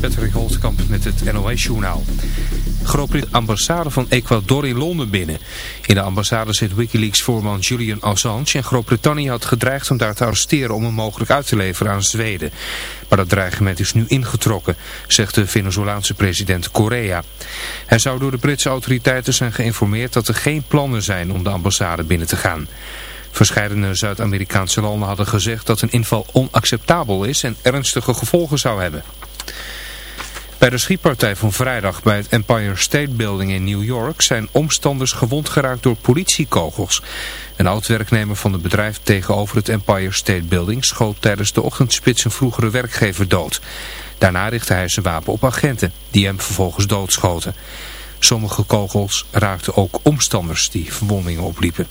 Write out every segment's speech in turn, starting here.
Patrick Holtkamp met het NOS-journaal. Groot-Brittannië ambassade van Ecuador in Londen binnen. In de ambassade zit Wikileaks-voorman Julian Assange en Groot-Brittannië had gedreigd om daar te arresteren om hem mogelijk uit te leveren aan Zweden. Maar dat dreigement is nu ingetrokken, zegt de Venezolaanse president Correa. Hij zou door de Britse autoriteiten zijn geïnformeerd dat er geen plannen zijn om de ambassade binnen te gaan. Verscheidene Zuid-Amerikaanse landen hadden gezegd dat een inval onacceptabel is en ernstige gevolgen zou hebben. Bij de schietpartij van vrijdag bij het Empire State Building in New York zijn omstanders gewond geraakt door politiekogels. Een oud-werknemer van het bedrijf tegenover het Empire State Building schoot tijdens de ochtendspits een vroegere werkgever dood. Daarna richtte hij zijn wapen op agenten, die hem vervolgens doodschoten. Sommige kogels raakten ook omstanders die verwondingen opliepen.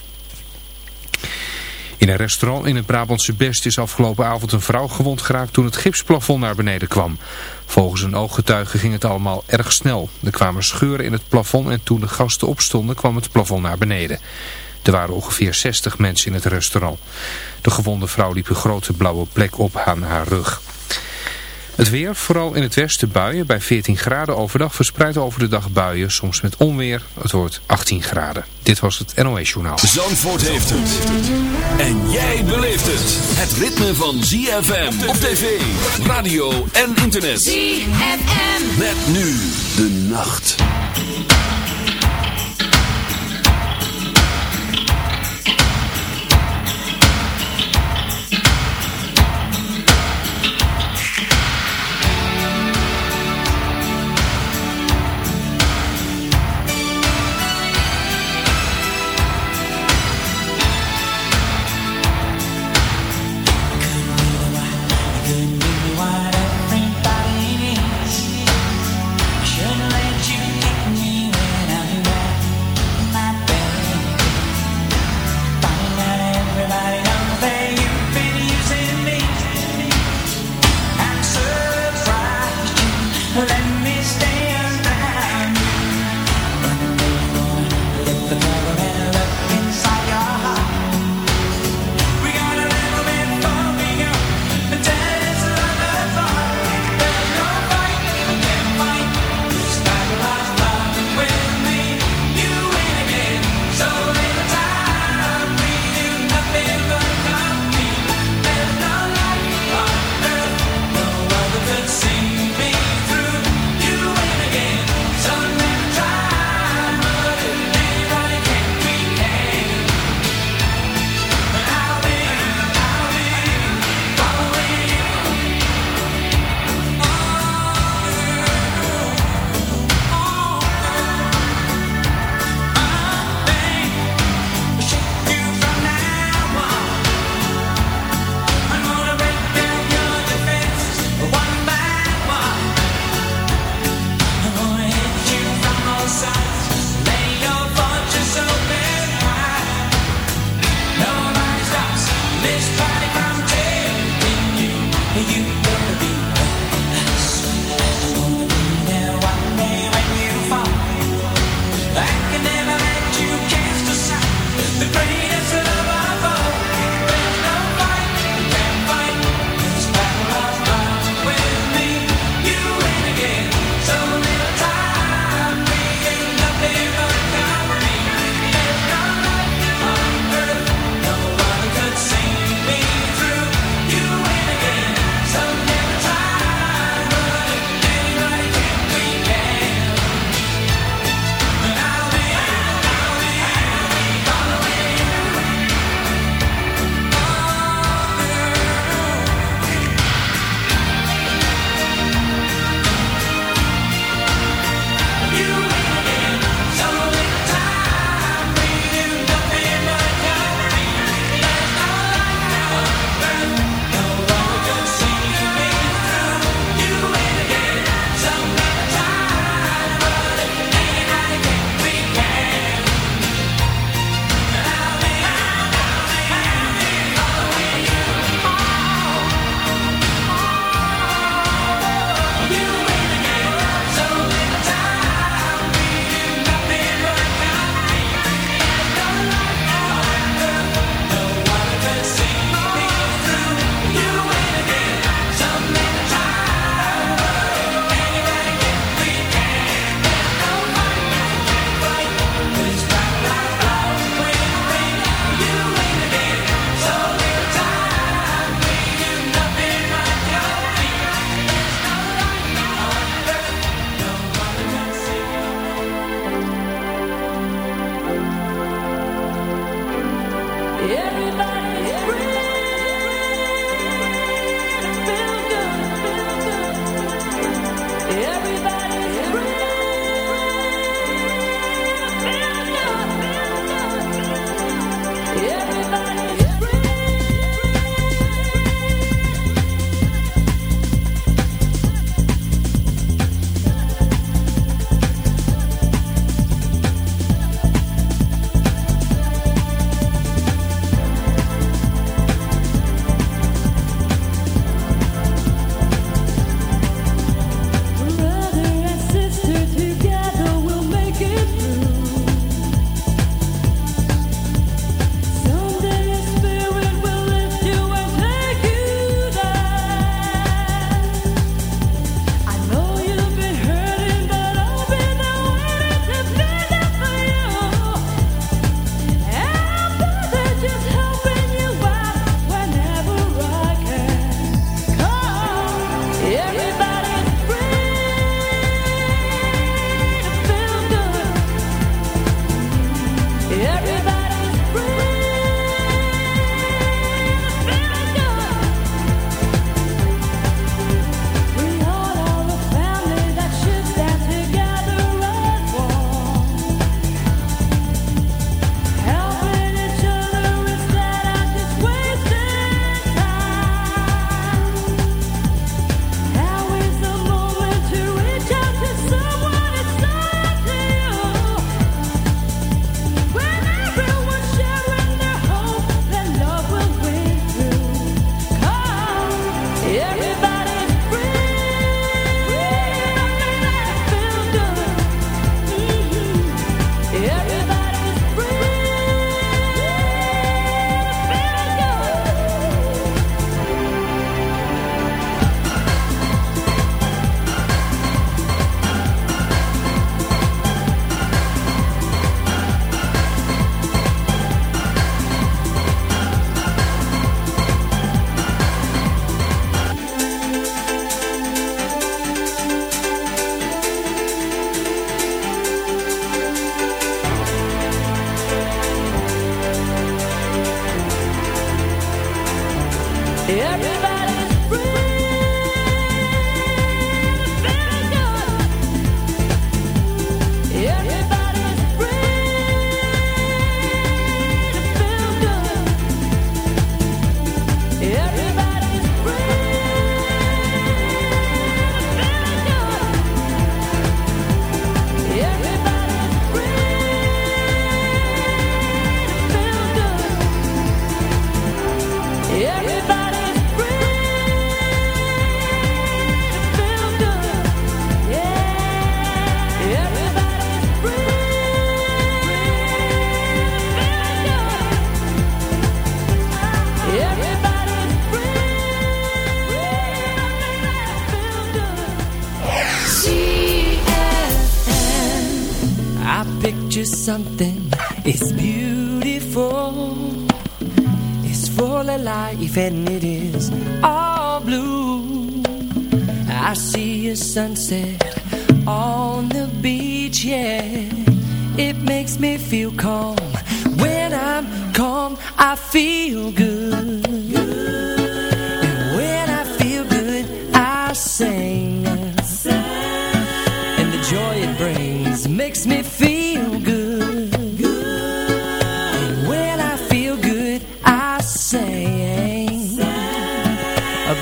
In een restaurant in het Brabantse Best is afgelopen avond een vrouw gewond geraakt toen het gipsplafond naar beneden kwam. Volgens een ooggetuige ging het allemaal erg snel. Er kwamen scheuren in het plafond en toen de gasten opstonden kwam het plafond naar beneden. Er waren ongeveer 60 mensen in het restaurant. De gewonde vrouw liep een grote blauwe plek op aan haar rug. Het weer, vooral in het westen buien, bij 14 graden overdag verspreid over de dag buien, soms met onweer. Het wordt 18 graden. Dit was het NOS Journaal. Zandvoort heeft het. En jij beleeft het. Het ritme van ZFM op tv, radio en internet. ZFM. Met nu de nacht. Bye.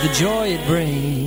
The joy it brings.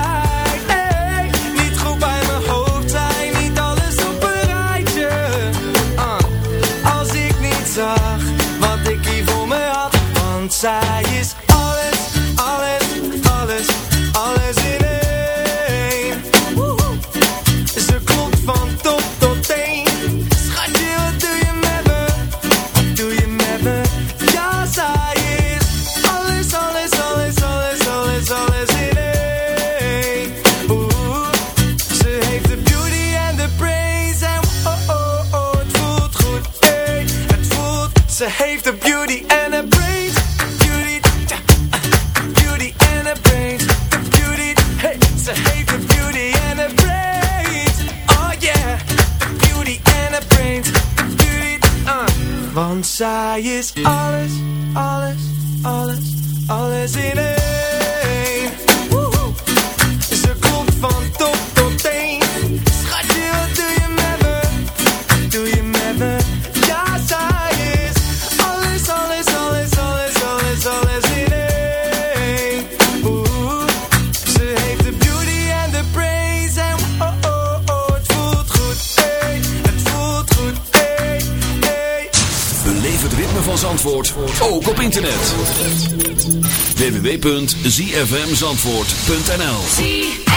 www.zfmzandvoort.nl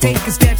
Take a step,